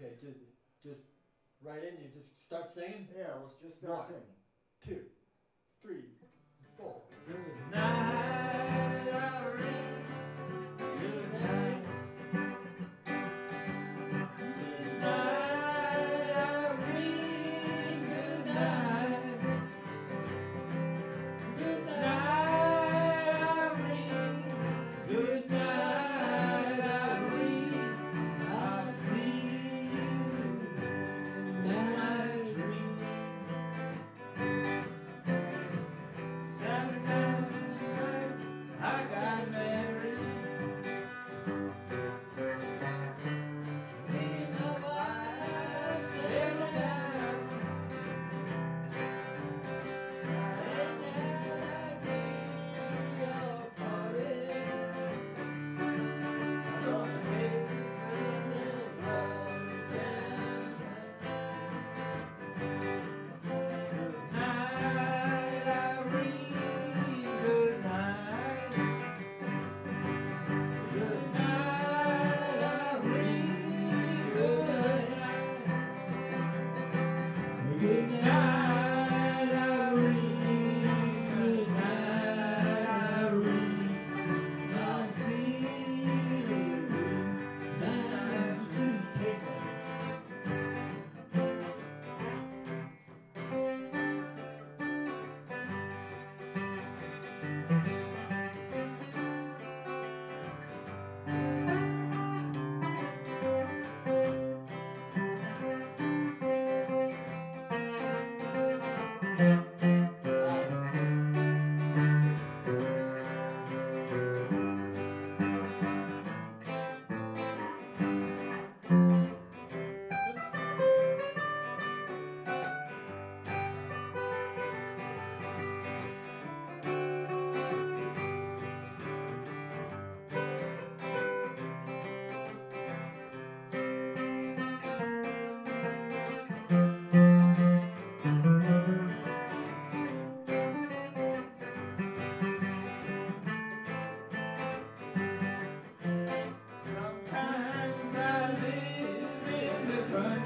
Okay, just just right in. You just start singing. Yeah, let's just start One, singing. Two, three, four. Good night. Yeah.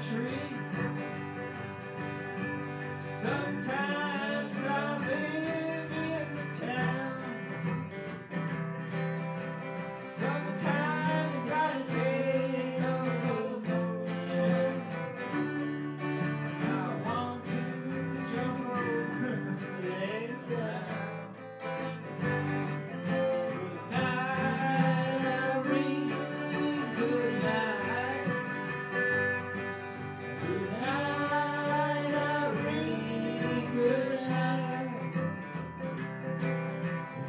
tree.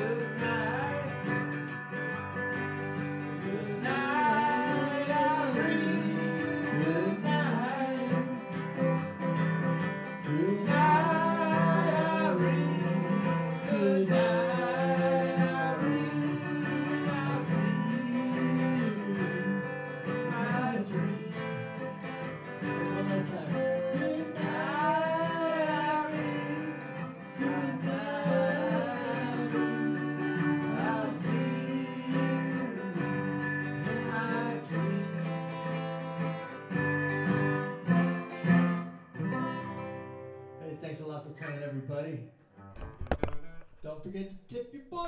good night. night, everybody. Don't forget to tip your butt.